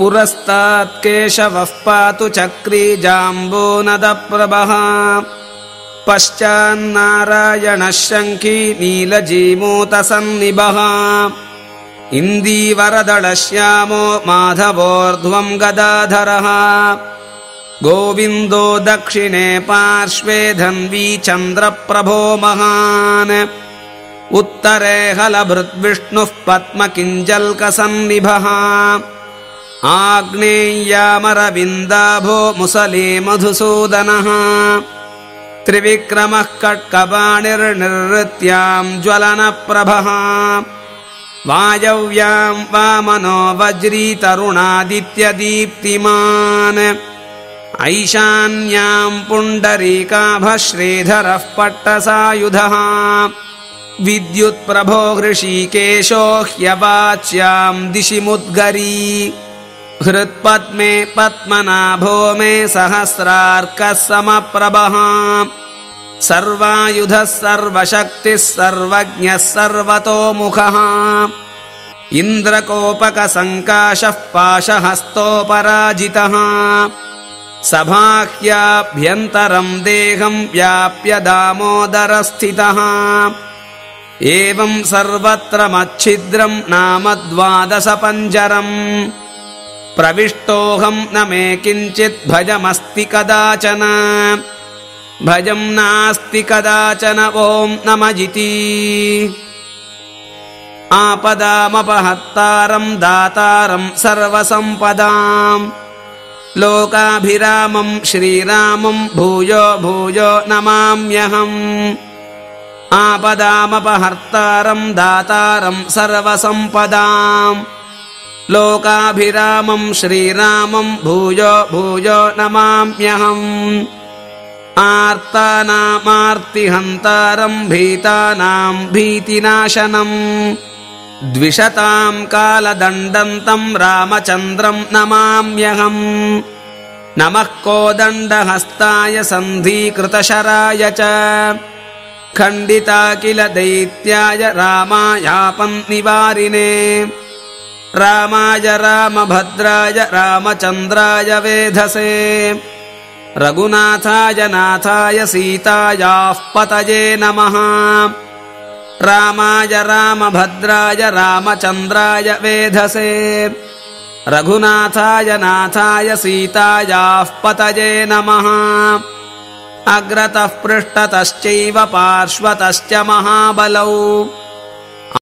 पुरस्तात्केशवः पातु चक्री जाम्बोनदप्रभः। पश्चान्नारायणः शङ्खी नीलजीमूतसन्निभः। इन्दीवरदळश्यामो माधवोर्ध्वम् गदाधरः। गोविन्दो दक्षिणे पार्श्वे धन्वी चन्द्रप्रभो महान्। उत्तरे हलभृद्विष्णुः पद्मकिञ्जल्कसन्निभः आग्नेय्यामरविन्दाभो मुसले मधुसूदनः त्रिविक्रमः कट्कपाणिर्निर्वृत्याम् ज्वलनप्रभः। वायव्याम् वामनो वज्रीतरुणादित्यदीप्तिमान् ऐशान्याम् पुण्डरीकाभः श्रीधरः पट्टसायुधः। विद्युत्प्रभो हृषीकेशो ह्यवाच्याम् दिशि मुद्गरी हृत्पद्मे पद्मनाभो मे सहस्रार्कः समप्रभः। सर्वायुधः सर्वशक्तिः सर्वज्ञः सर्वतोमुखः। इन्द्रकोपकसङ्काशः पाशहस्तोपराजितः। सभाह्याभ्यन्तरम् देहम् व्याप्य दामोदरस्थितः। एवम् सर्वत्र मच्छिद्रम् नाम द्वादशपञ्जरम् प्रविष्टोऽहम् न मे किञ्चित् भजमस्ति कदाचन। भजम् नास्ति कदाचन ओम् नमजिति। आपदामपहत्तारम् दातारम् सर्वसम्पदाम्। लोकाभिरामम् श्रीरामम् भूयो भूयो नमाम्यहम्। आपदामपहर्तारम् दातारम् सर्वसम्पदाम् लोकाभिरामम् श्रीरामम् भूयो भूयो नमाम्यहम्। आर्तानामार्तिहन्तारम् भीतानाम् भीतिनाशनम्। द्विषताम् कालदण्डन्तम् रामचन्द्रम् नमाम्यहम्। नमः कोदण्डहस्ताय सन्धीकृतशराय च। खण्डिता किल दैत्याय रामायापन्निवारिणे रामाय रामभद्राय रामचन्द्राय वेधसे। रघुनाथाय नाथाय सीतायाः पतये नमः। रामाय रामभद्राय रामचन्द्राय वेधसे। रघुनाथाय नाथाय सीतायाः पतये नमः। अग्रतः पृष्ठतश्चैव पार्श्वतश्च महाबलौ